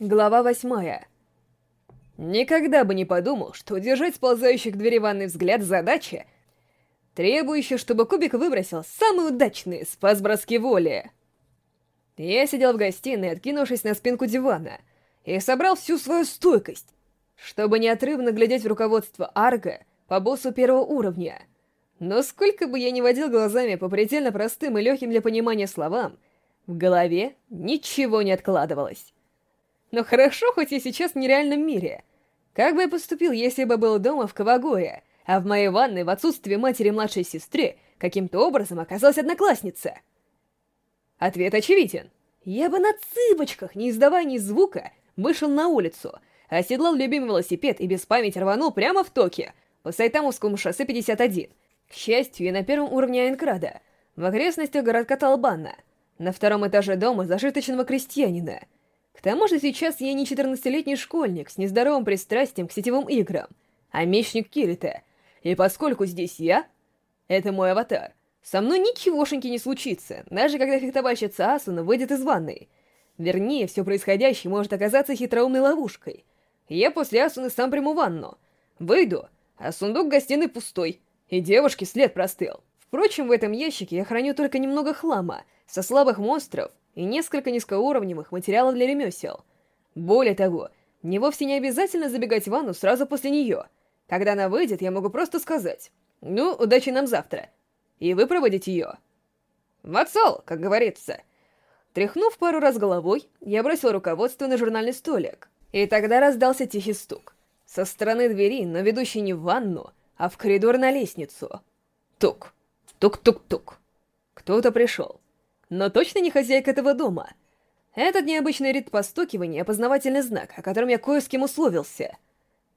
Глава восьмая. Никогда бы не подумал, что удержать сползающий к двери ванной взгляд задача, требующая, чтобы Кубик выбросил самый удачный спас-броски воли. Я сидел в гостиной, откинувшись на спинку дивана, и собрал всю свою стойкость, чтобы неотрывно глядеть в руководство Арга по боссу первого уровня. Но сколько бы я ни водил глазами по предельно простым и легким для понимания словам, в голове ничего не откладывалось. Но хорошо, хоть я сейчас в нереальном мире. Как бы я поступил, если бы был дома в Кавагое, а в моей ванной в отсутствие матери младшей сестры каким-то образом оказалась одноклассница? Ответ очевиден. Я бы на цыпочках, не издавая ни звука, вышел на улицу, оседлал любимый велосипед и без памяти рванул прямо в Токио, по Сайтамовскому шоссе 51. К счастью, я на первом уровне Айнкрада, в окрестностях городка Талбана, на втором этаже дома зажиточного крестьянина — к тому же сейчас я не 14-летний школьник с нездоровым пристрастием к сетевым играм, а мечник Кирита. И поскольку здесь я, это мой аватар, со мной ничегошеньки не случится, даже когда фехтовальщица Асуна выйдет из ванной. Вернее, все происходящее может оказаться хитроумной ловушкой. Я после Асуны сам приму ванну. Выйду, а сундук гостиной пустой, и девушке след простыл. Впрочем, в этом ящике я храню только немного хлама, со слабых монстров и несколько низкоуровневых материалов для ремесел. Более того, мне вовсе не обязательно забегать в ванну сразу после нее. Когда она выйдет, я могу просто сказать «Ну, удачи нам завтра», и выпроводить ее. «Ватсал», как говорится. Тряхнув пару раз головой, я бросил руководство на журнальный столик, и тогда раздался тихий стук. Со стороны двери, но ведущей не в ванну, а в коридор на лестницу. Тук. Тук-тук-тук. Кто-то пришел но точно не хозяйка этого дома. Этот необычный ритм постукивания — опознавательный знак, о котором я кое с кем условился.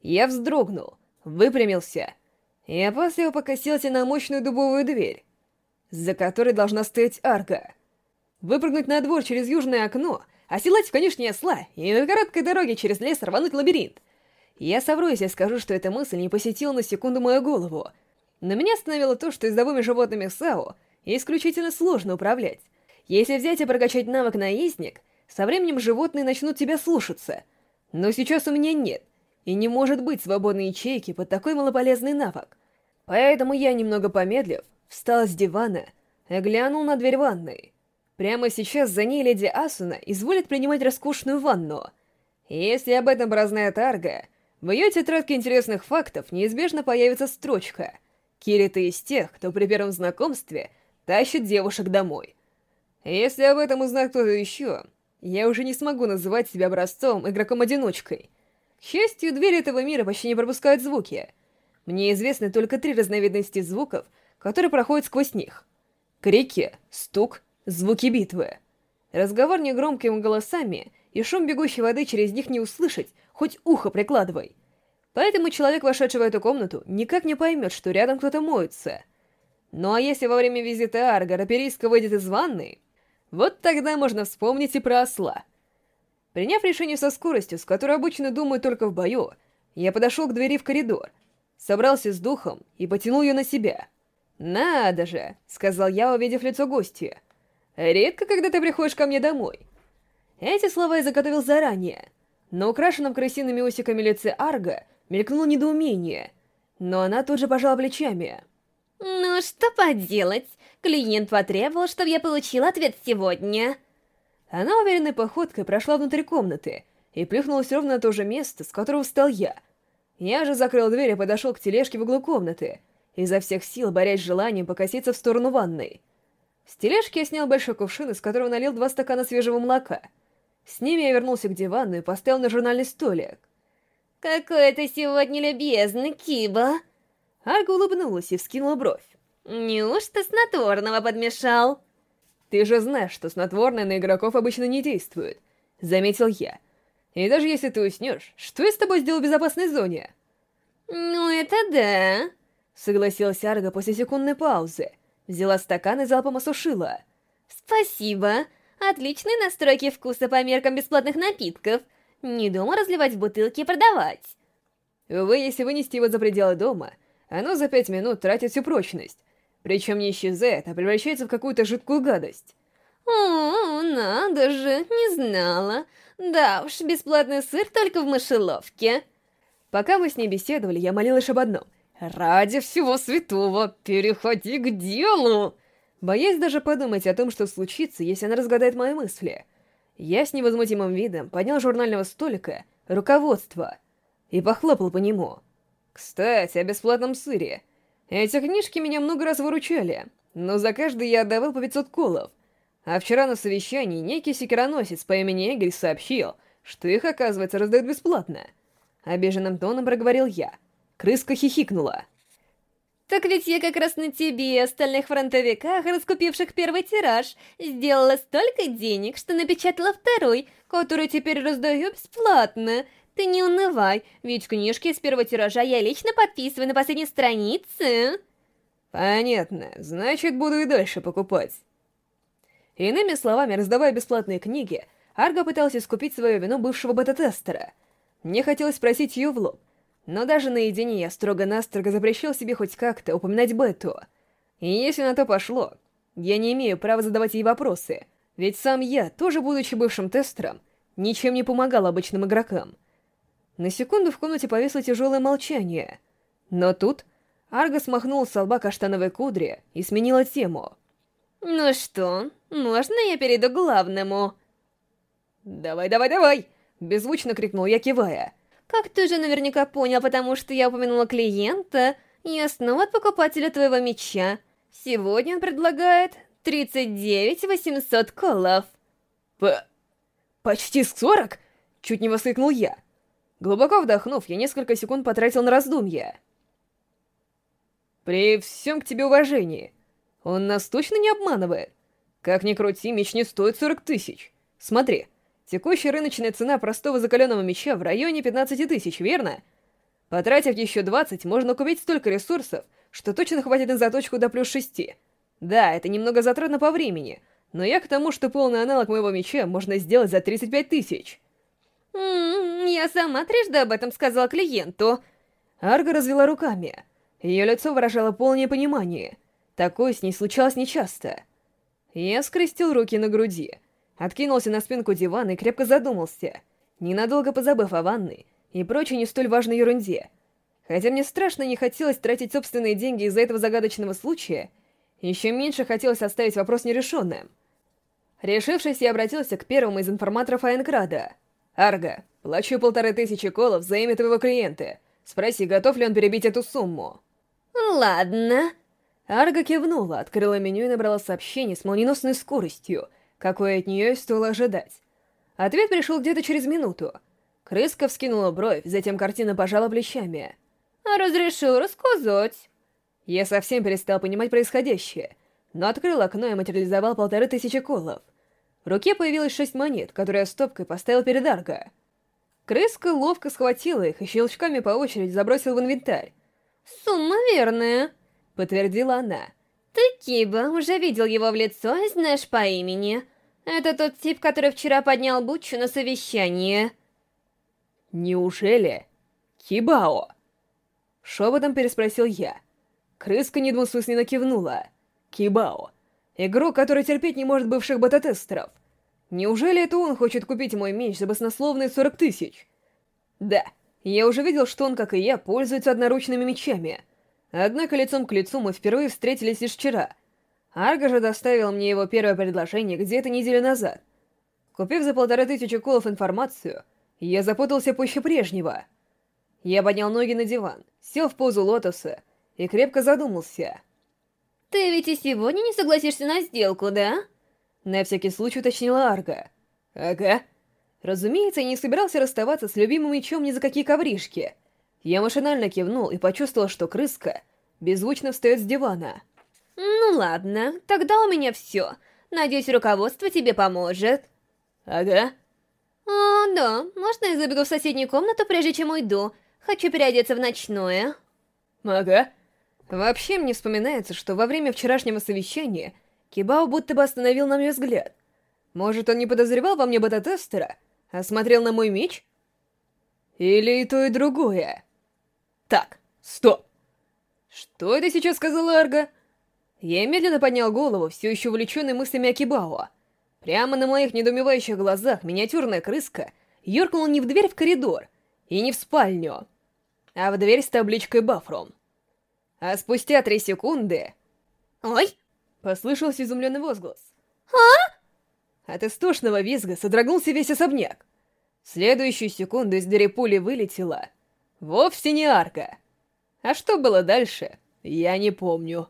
Я вздрогнул, выпрямился и опасливо покосился на мощную дубовую дверь, за которой должна стоять арка. Выпрыгнуть на двор через южное окно, оседлать в конюшне осла и на короткой дороге через лес рвануть лабиринт. Я совру, если скажу, что эта мысль не посетила на секунду мою голову. Но меня остановило то, что издовыми животными САО исключительно сложно управлять. Если взять и прокачать навык наездник, со временем животные начнут тебя слушаться. Но сейчас у меня нет, и не может быть свободной ячейки под такой малополезный навык. Поэтому я, немного помедлив, встал с дивана и глянул на дверь ванной. Прямо сейчас за ней леди Асуна изволит принимать роскошную ванну. Если об этом прознает Арга, в ее тетрадке интересных фактов неизбежно появится строчка «Кирита из тех, кто при первом знакомстве тащит девушек домой». Если об этом узнает кто-то еще, я уже не смогу называть себя образцом игроком-одиночкой. К счастью, двери этого мира почти не пропускают звуки. Мне известны только три разновидности звуков, которые проходят сквозь них. Крики, стук, звуки битвы. Разговор негромкими голосами и шум бегущей воды через них не услышать, хоть ухо прикладывай. Поэтому человек, вошедший в эту комнату, никак не поймет, что рядом кто-то моется. Ну а если во время визита Арга Раперийска выйдет из ванной, вот тогда можно вспомнить и про осла. Приняв решение со скоростью, с которой обычно думаю только в бою, я подошел к двери в коридор, собрался с духом и потянул ее на себя. «Надо же!» — сказал я, увидев лицо гостя. «Редко, когда ты приходишь ко мне домой». Эти слова я заготовил заранее. На украшенном крысиными усиками лице Арга мелькнуло недоумение, но она тут же пожала плечами. «Ну, что поделать? Клиент потребовал, чтобы я получил ответ сегодня. Она уверенной походкой прошла внутрь комнаты и плюхнулась ровно на то же место, с которого встал я. Я же закрыл дверь и подошел к тележке в углу комнаты, изо всех сил борясь с желанием покоситься в сторону ванной. С тележки я снял большой кувшин, из которого налил два стакана свежего молока. С ними я вернулся к дивану и поставил на журнальный столик. «Какой ты сегодня любезный, Киба!» Арга улыбнулась и вскинула бровь. Неужто снотворного подмешал? Ты же знаешь, что снотворное на игроков обычно не действует, заметил я. И даже если ты уснешь, что я с тобой сделал в безопасной зоне? Ну это да, согласилась Арга после секундной паузы. Взяла стакан и залпом осушила. Спасибо. Отличные настройки вкуса по меркам бесплатных напитков. Не думал разливать в бутылки и продавать. Увы, если вынести его за пределы дома, оно за пять минут тратит всю прочность. Причем не исчезает, а превращается в какую-то жидкую гадость. О, надо же, не знала. Да уж, бесплатный сыр только в мышеловке. Пока мы с ней беседовали, я молилась об одном. «Ради всего святого, переходи к делу!» Боясь даже подумать о том, что случится, если она разгадает мои мысли. Я с невозмутимым видом поднял журнального столика руководство и похлопал по нему. Кстати, о бесплатном сыре. Эти книжки меня много раз выручали, но за каждый я отдавал по 500 колов. А вчера на совещании некий секироносец по имени Игорь сообщил, что их, оказывается, раздают бесплатно. Обиженным тоном проговорил я. Крыска хихикнула. Так ведь я как раз на тебе и остальных фронтовиках, раскупивших первый тираж, сделала столько денег, что напечатала второй, который теперь раздаю бесплатно. Ты не унывай, ведь книжки из первого тиража я лично подписываю на последней странице. Понятно, значит, буду и дальше покупать. Иными словами, раздавая бесплатные книги, Арго пытался скупить свою вину бывшего бета-тестера. Мне хотелось спросить ее в лоб, но даже наедине я строго-настрого запрещал себе хоть как-то упоминать Бету. И если на то пошло, я не имею права задавать ей вопросы, ведь сам я, тоже будучи бывшим тестером, ничем не помогал обычным игрокам. На секунду в комнате повисло тяжелое молчание. Но тут Арго смахнул с лба каштановой кудри и сменила тему. «Ну что, можно я перейду к главному?» «Давай, давай, давай!» — беззвучно крикнул я, кивая. Как ты уже наверняка понял, потому что я упомянула клиента, я снова от покупателя твоего меча. Сегодня он предлагает 39 800 колов. П... почти 40? Чуть не воскликнул я. Глубоко вдохнув, я несколько секунд потратил на раздумья. При всем к тебе уважении, он нас точно не обманывает. Как ни крути, меч не стоит 40 тысяч. Смотри, Текущая рыночная цена простого закаленного меча в районе 15 тысяч, верно? Потратив еще 20, можно купить столько ресурсов, что точно хватит на заточку до плюс 6. Да, это немного затратно по времени, но я к тому, что полный аналог моего меча можно сделать за 35 тысяч. Ммм, я сама трижды об этом сказала клиенту. Арга развела руками. Ее лицо выражало полное понимание. Такое с ней случалось нечасто. Я скрестил руки на груди откинулся на спинку дивана и крепко задумался, ненадолго позабыв о ванной и прочей не столь важной ерунде. Хотя мне страшно не хотелось тратить собственные деньги из-за этого загадочного случая, еще меньше хотелось оставить вопрос нерешенным. Решившись, я обратился к первому из информаторов Айнкрада. «Арго, плачу полторы тысячи колов за имя твоего клиента. Спроси, готов ли он перебить эту сумму?» «Ладно». Арго кивнула, открыла меню и набрала сообщение с молниеносной скоростью, какой от нее стоило ожидать. Ответ пришел где-то через минуту. Крыска вскинула бровь, затем картина пожала плечами. «Разрешил рассказать». Я совсем перестал понимать происходящее, но открыл окно и материализовал полторы тысячи колов. В руке появилось шесть монет, которые я стопкой поставил перед Арго. Крыска ловко схватила их и щелчками по очереди забросил в инвентарь. «Сумма верная», — подтвердила она. Ты, Киба, уже видел его в лицо и знаешь по имени. Это тот тип, который вчера поднял Бутчу на совещание. Неужели? Кибао? Шепотом переспросил я. Крыска недвусмысленно кивнула. Кибао. Игрок, который терпеть не может бывших бета-тестеров. Неужели это он хочет купить мой меч за баснословные 40 тысяч? Да, я уже видел, что он, как и я, пользуется одноручными мечами — Однако лицом к лицу мы впервые встретились лишь вчера. Арго же доставил мне его первое предложение где-то неделю назад. Купив за полторы тысячи колов информацию, я запутался пуще прежнего. Я поднял ноги на диван, сел в позу лотоса и крепко задумался. «Ты ведь и сегодня не согласишься на сделку, да?» На всякий случай уточнила Арго. «Ага». Разумеется, я не собирался расставаться с любимым мечом ни за какие ковришки — я машинально кивнул и почувствовал, что крыска беззвучно встает с дивана. «Ну ладно, тогда у меня все. Надеюсь, руководство тебе поможет». «Ага». «О, да, можно я забегу в соседнюю комнату, прежде чем уйду? Хочу переодеться в ночное». «Ага». Вообще мне вспоминается, что во время вчерашнего совещания Кибао будто бы остановил на мне взгляд. Может, он не подозревал во мне бета-тестера, а смотрел на мой меч? Или и то, и другое? Так, стоп. Что это сейчас сказала Арга? Я медленно поднял голову, все еще увлеченный мыслями Акибао. Прямо на моих недоумевающих глазах миниатюрная крыска юркнула не в дверь в коридор и не в спальню, а в дверь с табличкой «Бафром». А спустя три секунды... Ой! Послышался изумленный возглас. А? От истошного визга содрогнулся весь особняк. В следующую секунду из двери пули вылетела... Вовсе не арка. А что было дальше, я не помню.